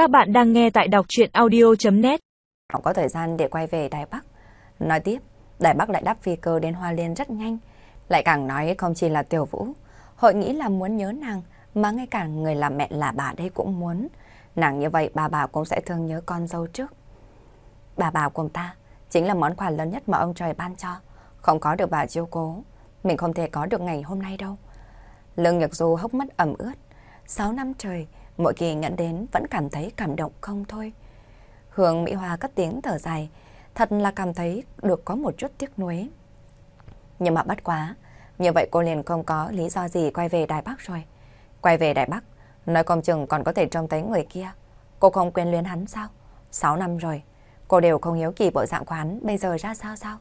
Các bạn đang nghe tại đọc chuyện audio.net Không có thời gian để quay về Đài Bắc. Nói tiếp, Đài Bắc lại đáp phi cơ đến Hoa Liên rất nhanh. Lại càng nói không chỉ là Tiểu Vũ. Hội nghĩ là muốn nhớ nàng, mà ngay cả người làm mẹ là bà đây cũng muốn. Nàng như vậy bà bà cũng sẽ thương nhớ con dâu trước. Bà bà của ta chính là món quà lớn nhất mà ông trời ban cho. Không có được bà chiêu cố, mình không thể có được ngày hôm nay đâu. Lương Nhật Du hốc mắt ẩm ướt. Sáu năm trời, mỗi khi nhận đến vẫn cảm thấy cảm động không thôi. Hương Mỹ Hoa cất tiếng thở dài, thật là cảm thấy được có một chút tiếc nuối. Nhưng mà bắt quá, như vậy cô liền không có lý do gì quay về Đài Bắc rồi. Quay về Đài Bắc, nói công chừng còn có thể trông thấy người kia. Cô không quên luyến hắn sao? Sáu năm rồi, cô đều không hiếu kỳ bộ dạng của hắn bây giờ ra sao sao?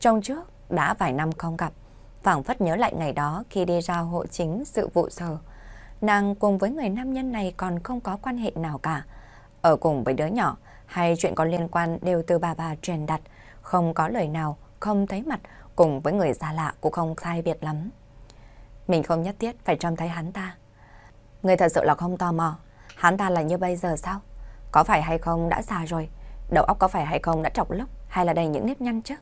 Trong trước, đã vài năm không gặp, phảng phất nhớ lại ngày đó khi đi ra hộ chính sự vụ sở. Nàng cùng với người nam nhân này còn không có quan hệ nào cả. Ở cùng với đứa nhỏ, hay chuyện có liên quan đều từ bà bà truyền đặt, không có lời nào, không thấy mặt, cùng với người xa lạ cũng không sai biệt lắm. Mình không nhất thiết phải trông thấy hắn ta. Người thật sự là không tò mò, hắn ta là như bây giờ sao? Có phải hay không đã già rồi? Đầu óc có phải hay không đã trọc lốc hay là đầy những nếp nhăn chứ?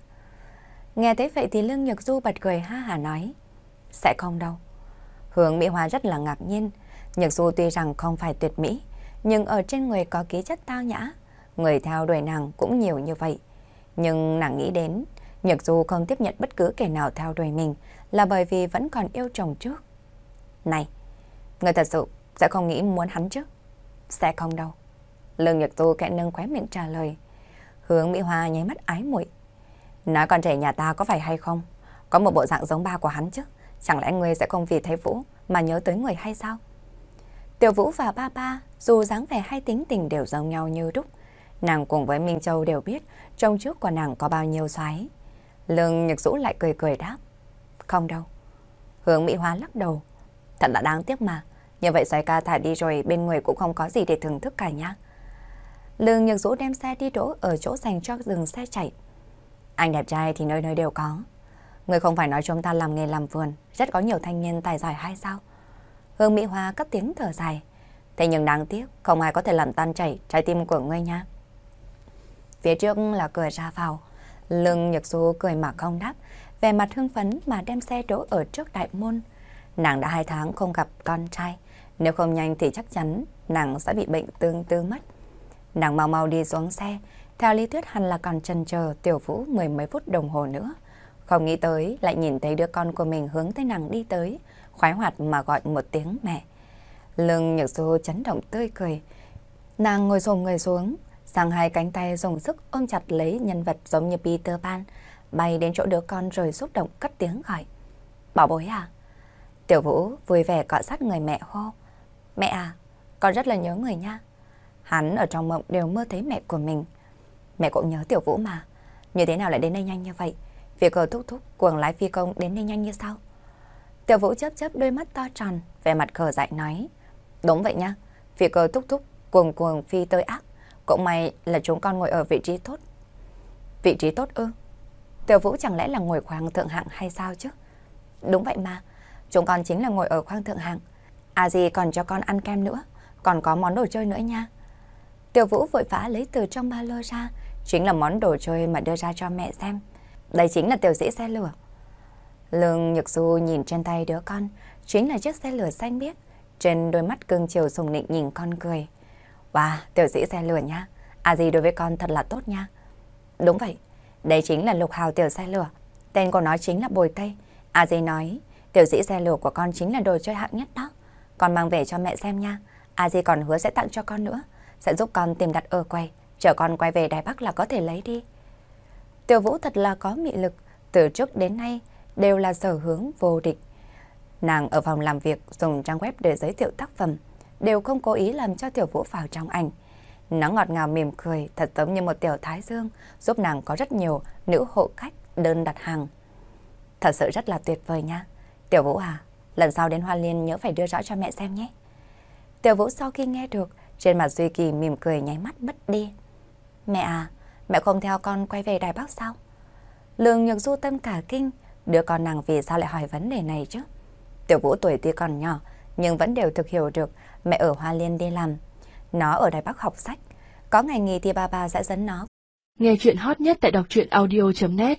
Nghe thấy vậy thì Lương Nhật Du bật cười ha hà nói. Sẽ không đâu. Hướng Mỹ Hoa rất là ngạc nhiên. Nhật Du tuy rằng không phải tuyệt mỹ, nhưng ở trên người có ký chất tao nhã. Người theo đuổi nàng cũng nhiều như vậy. Nhưng nàng nghĩ đến, Nhật Du không tiếp nhận bất cứ kẻ nào theo đuổi mình là bởi vì vẫn còn yêu chồng trước. Này, người thật sự sẽ không nghĩ muốn hắn chứ? Sẽ không đâu. Lương Nhật Du kẽ nâng khóe miệng trả lời. Hướng Mỹ Hoa nháy mắt ái muội Nói con trẻ nhà ta có phải hay không? Có một bộ dạng giống ba của hắn chứ? Chẳng lẽ ngươi sẽ không vì thấy Vũ mà nhớ tới người hay sao? Tiểu Vũ và ba ba, dù dáng vẻ hay tính tình đều giống nhau như đúc, nàng cùng với Minh Châu đều biết trong trước của nàng có bao nhiêu xoáy. Lương Nhật Dũ lại cười cười đáp. Không đâu. Hướng Mỹ Hóa lắc đầu. Thật là đáng tiếc mà. Như vậy xoáy ca thả đi rồi bên người cũng không có gì để thưởng thức cả nhá. Lương Nhật Dũ đem xe đi đỗ ở chỗ dành cho dừng xe chạy. Anh đẹp trai thì nơi nơi đều có. Người không phải nói chúng ta làm nghề làm vườn, rất có nhiều thanh niên tài giỏi hay sao? Hương Mỹ Hoa cất tiếng thở dài. Thế nhưng đáng tiếc, không ai có thể làm tan chảy trái tim của ngươi nha. Phía trước là cửa ra vào. lưng Nhật Du cười mà không đáp, về mặt hưng phấn mà đem xe đỗ ở trước đại môn. Nàng đã hai tháng không gặp con trai, nếu không nhanh thì chắc chắn nàng sẽ bị bệnh tương tư mất. Nàng mau mau đi xuống xe, theo lý thuyết hẳn là còn chần chờ tiểu vũ mười mấy phút đồng hồ nữa. Không nghĩ tới lại nhìn thấy đứa con của mình hướng tới nàng đi tới, khoái hoạt mà gọi một tiếng mẹ. Lưng nhược du chấn động tươi cười. Nàng ngồi xổm người xuống, sang hai cánh tay dùng sức ôm chặt lấy nhân vật giống như Peter Pan, bay đến chỗ đứa con rồi xúc động cất tiếng gọi. Bảo bối à? Tiểu Vũ vui vẻ cọ sát người mẹ hô. Mẹ à, con rất là nhớ người nha. Hắn ở trong mộng đều mơ thấy mẹ của mình. Mẹ cũng nhớ Tiểu Vũ mà. Như thế nào lại đến đây nhanh như vậy? Việc cờ thúc thúc cuồng lái phi công đến đây nhanh như sao? Tiểu Vũ chớp chớp đôi mắt to tròn, vẻ mặt khờ dại nói. Đúng vậy nha, phi cơ thúc thúc cuồng cuồng phi tới ác. Cũng may là chúng con ngồi ở vị trí tốt. Vị trí tốt ư? Tiểu Vũ chẳng lẽ là ngồi khoang thượng hạng hay sao chứ? Đúng vậy mà, chúng con chính là ngồi ở khoang thượng hạng. À gì còn cho con ăn kem nữa, còn có món đồ chơi nữa nha. Tiểu Vũ vội vã lấy từ trong ba lô ra, chính là món đồ chơi mà đưa ra cho mẹ xem. Đây chính là tiểu sĩ xe lửa. Lương Nhật Du nhìn trên tay đứa con, chính là chiếc xe lửa xanh biếc. Trên đôi mắt cưng chiều sùng nịnh nhìn con cười. Wow, tiểu sĩ xe lửa nha. À gì đối với con thật là tốt nha. Đúng vậy, đây chính là lục hào tiểu xe lửa. Tên của nó chính là Bồi Tây. À gì nói, tiểu sĩ xe lửa của con chính là đồ chơi hạng nhất đó. Con mang về cho mẹ xem nha. À gì còn hứa sẽ tặng cho con nữa. Sẽ giúp con tìm đặt ở quầy. Chờ con quay về Đài Bắc là có thể lấy đi. Tiểu Vũ thật là có mị lực. Từ trước đến nay đều là sở hướng vô địch. Nàng ở phòng làm việc dùng trang web để giới thiệu tác phẩm, đều không cố ý làm cho Tiểu Vũ vào trong ảnh. Nó ngọt ngào mỉm cười, thật giống như một tiểu thái dương, giúp nàng có rất nhiều nữ hộ khách đơn đặt hàng. Thật sự rất là tuyệt vời nha. Tiểu Vũ à, lần sau đến Hoa Liên nhớ phải đưa rõ cho mẹ xem nhé. Tiểu Vũ sau khi nghe được, trên mặt Duy Kỳ mỉm cười nháy mắt mất đi. Mẹ à, mẹ không theo con quay về Đài Bắc sao? Lương Nhược Du tâm cả kinh, đứa con nàng vì sao lại hỏi vấn đề này chứ? Tiểu Vũ tuổi tuy còn nhỏ, nhưng vẫn đều thực hiểu được mẹ ở Hoa Liên đi làm. Nó ở Đài Bắc học sách. Có ngày nghỉ thì ba ba sẽ dẫn nó. Nghe chuyện hot nhất tại đọc truyện audio.net